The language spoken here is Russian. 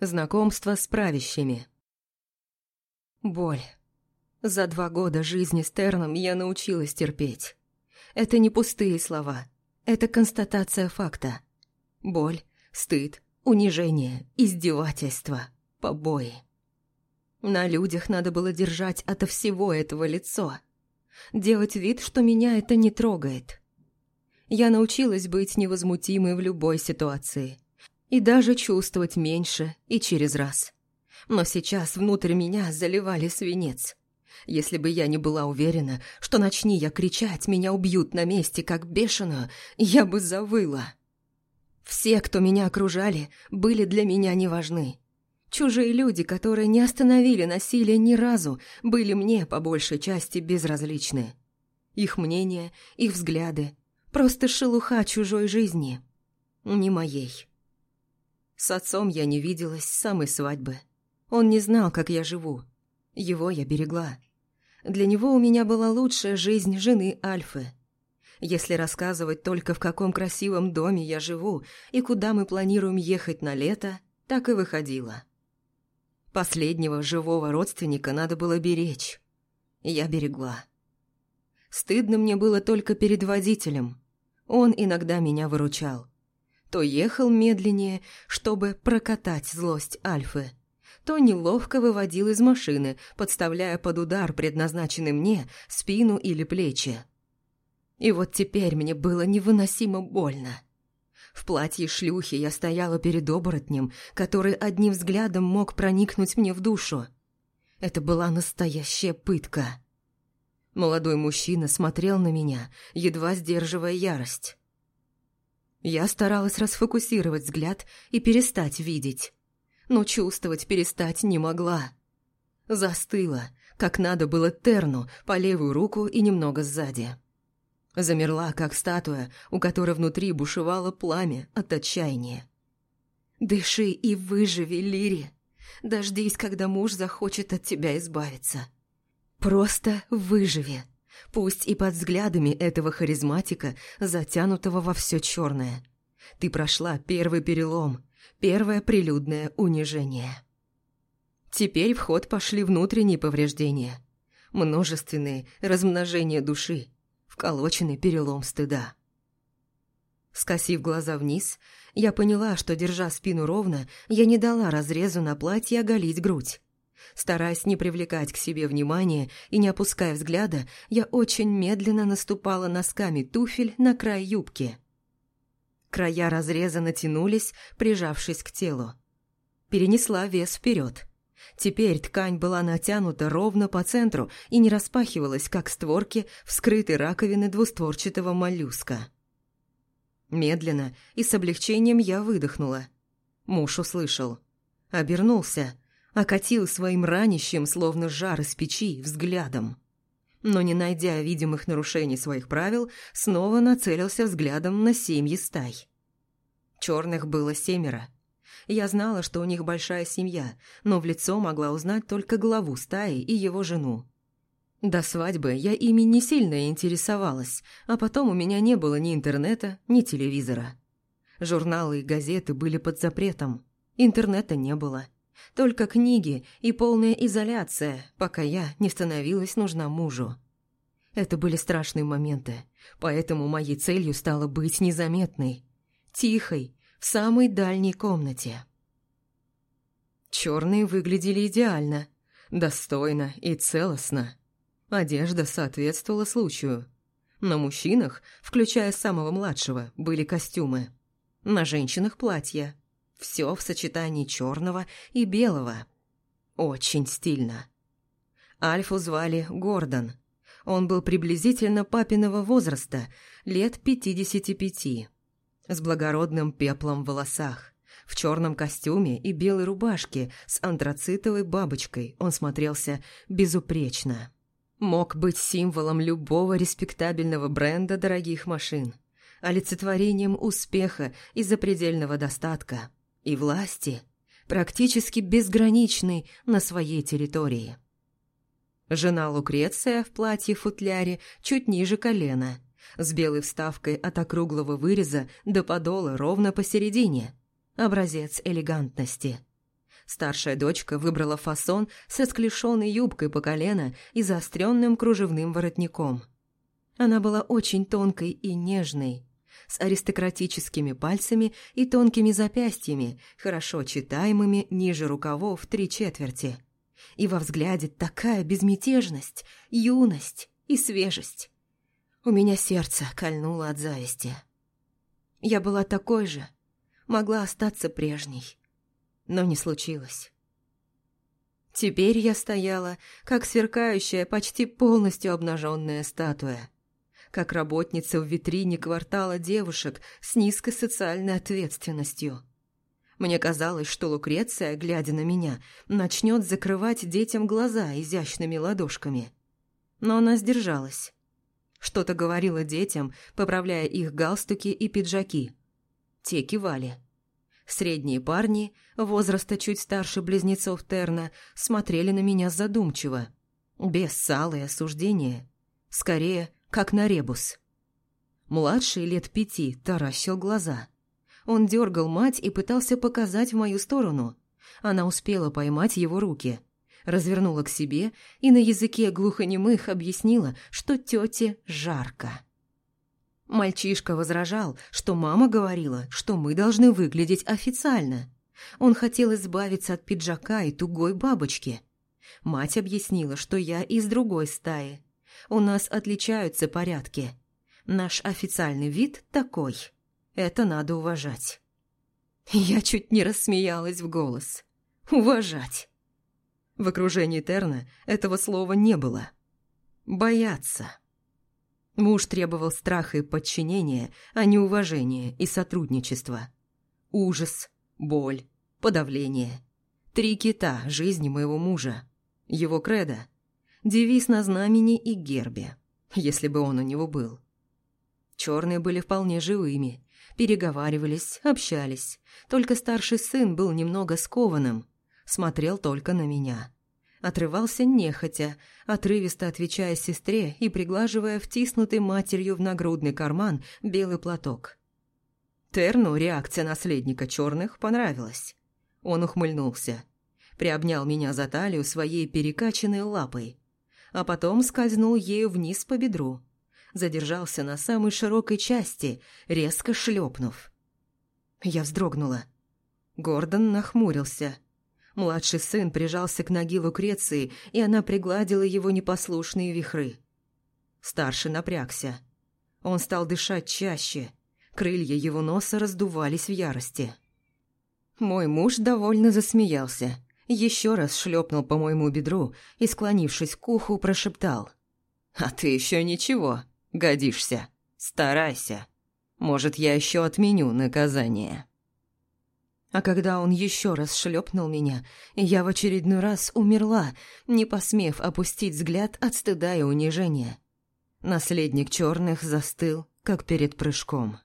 Знакомство с правящими. Боль. За два года жизни с Терном я научилась терпеть. Это не пустые слова. Это констатация факта. Боль, стыд, унижение, издевательство, побои. На людях надо было держать ото всего этого лицо. Делать вид, что меня это не трогает. Я научилась быть невозмутимой в любой ситуации – и даже чувствовать меньше и через раз. Но сейчас внутрь меня заливали свинец. Если бы я не была уверена, что начни я кричать, меня убьют на месте, как бешеную, я бы завыла. Все, кто меня окружали, были для меня не важны. Чужие люди, которые не остановили насилие ни разу, были мне, по большей части, безразличны. Их мнение, их взгляды – просто шелуха чужой жизни, не моей. С отцом я не виделась с самой свадьбы. Он не знал, как я живу. Его я берегла. Для него у меня была лучшая жизнь жены Альфы. Если рассказывать только в каком красивом доме я живу и куда мы планируем ехать на лето, так и выходило. Последнего живого родственника надо было беречь. Я берегла. Стыдно мне было только перед водителем. Он иногда меня выручал то ехал медленнее, чтобы прокатать злость Альфы, то неловко выводил из машины, подставляя под удар, предназначенный мне, спину или плечи. И вот теперь мне было невыносимо больно. В платье шлюхи я стояла перед оборотнем, который одним взглядом мог проникнуть мне в душу. Это была настоящая пытка. Молодой мужчина смотрел на меня, едва сдерживая ярость. Я старалась расфокусировать взгляд и перестать видеть. Но чувствовать перестать не могла. Застыла, как надо было Терну, по левую руку и немного сзади. Замерла, как статуя, у которой внутри бушевало пламя от отчаяния. «Дыши и выживи, Лири. Дождись, когда муж захочет от тебя избавиться. Просто выживи». Пусть и под взглядами этого харизматика, затянутого во все черное. Ты прошла первый перелом, первое прилюдное унижение. Теперь в ход пошли внутренние повреждения. Множественные размножения души, вколоченный перелом стыда. Скосив глаза вниз, я поняла, что, держа спину ровно, я не дала разрезу на платье оголить грудь. Стараясь не привлекать к себе внимания и не опуская взгляда, я очень медленно наступала носками туфель на край юбки. Края разреза натянулись, прижавшись к телу. Перенесла вес вперед. Теперь ткань была натянута ровно по центру и не распахивалась, как створки вскрытой раковины двустворчатого моллюска. Медленно и с облегчением я выдохнула. Муж услышал. Обернулся – окатил своим ранящим, словно жар из печи, взглядом. Но, не найдя видимых нарушений своих правил, снова нацелился взглядом на семьи стай. Черных было семеро. Я знала, что у них большая семья, но в лицо могла узнать только главу стаи и его жену. До свадьбы я ими не сильно интересовалась, а потом у меня не было ни интернета, ни телевизора. Журналы и газеты были под запретом, интернета не было – только книги и полная изоляция, пока я не становилась нужна мужу. Это были страшные моменты, поэтому моей целью стало быть незаметной, тихой, в самой дальней комнате. Черные выглядели идеально, достойно и целостно. Одежда соответствовала случаю. На мужчинах, включая самого младшего, были костюмы. На женщинах платья. Все в сочетании черного и белого. Очень стильно. Альфу звали Гордон. Он был приблизительно папиного возраста, лет 55, с благородным пеплом в волосах. В черном костюме и белой рубашке с антрацитовой бабочкой он смотрелся безупречно. Мог быть символом любого респектабельного бренда дорогих машин, олицетворением успеха и запредельного достатка – и власти, практически безграничной на своей территории. Жена Лукреция в платье-футляре чуть ниже колена, с белой вставкой от округлого выреза до подола ровно посередине. Образец элегантности. Старшая дочка выбрала фасон с расклешенной юбкой по колено и заостренным кружевным воротником. Она была очень тонкой и нежной, с аристократическими пальцами и тонкими запястьями, хорошо читаемыми ниже рукавов три четверти. И во взгляде такая безмятежность, юность и свежесть. У меня сердце кольнуло от зависти. Я была такой же, могла остаться прежней, но не случилось. Теперь я стояла, как сверкающая, почти полностью обнаженная статуя, как работница в витрине квартала девушек с низкой социальной ответственностью. Мне казалось, что Лукреция, глядя на меня, начнет закрывать детям глаза изящными ладошками. Но она сдержалась. Что-то говорила детям, поправляя их галстуки и пиджаки. Те кивали. Средние парни, возраста чуть старше близнецов Терна, смотрели на меня задумчиво, без сала и осуждения. Скорее, как на ребус. Младший лет пяти таращил глаза. Он дергал мать и пытался показать в мою сторону. Она успела поймать его руки. Развернула к себе и на языке глухонемых объяснила, что тете жарко. Мальчишка возражал, что мама говорила, что мы должны выглядеть официально. Он хотел избавиться от пиджака и тугой бабочки. Мать объяснила, что я из другой стаи, у нас отличаются порядки. Наш официальный вид такой. Это надо уважать. Я чуть не рассмеялась в голос. Уважать. В окружении Терна этого слова не было. Бояться. Муж требовал страха и подчинения, а не уважения и сотрудничества. Ужас, боль, подавление. Три кита жизни моего мужа. Его кредо девиз на знамени и гербе, если бы он у него был. Черные были вполне живыми, переговаривались, общались. Только старший сын был немного скованным, смотрел только на меня. Отрывался нехотя, отрывисто отвечая сестре и приглаживая втиснутый матерью в нагрудный карман белый платок. Терну реакция наследника черных понравилась. Он ухмыльнулся, приобнял меня за талию своей перекачанной лапой, а потом скользнул ею вниз по бедру. Задержался на самой широкой части, резко шлепнув. Я вздрогнула. Гордон нахмурился. Младший сын прижался к ноге Лукреции, и она пригладила его непослушные вихры. Старший напрягся. Он стал дышать чаще. Крылья его носа раздувались в ярости. Мой муж довольно засмеялся еще раз шлепнул по моему бедру и, склонившись к уху, прошептал. «А ты еще ничего, годишься. Старайся. Может, я еще отменю наказание». А когда он еще раз шлепнул меня, я в очередной раз умерла, не посмев опустить взгляд от стыда и унижения. Наследник черных застыл, как перед прыжком.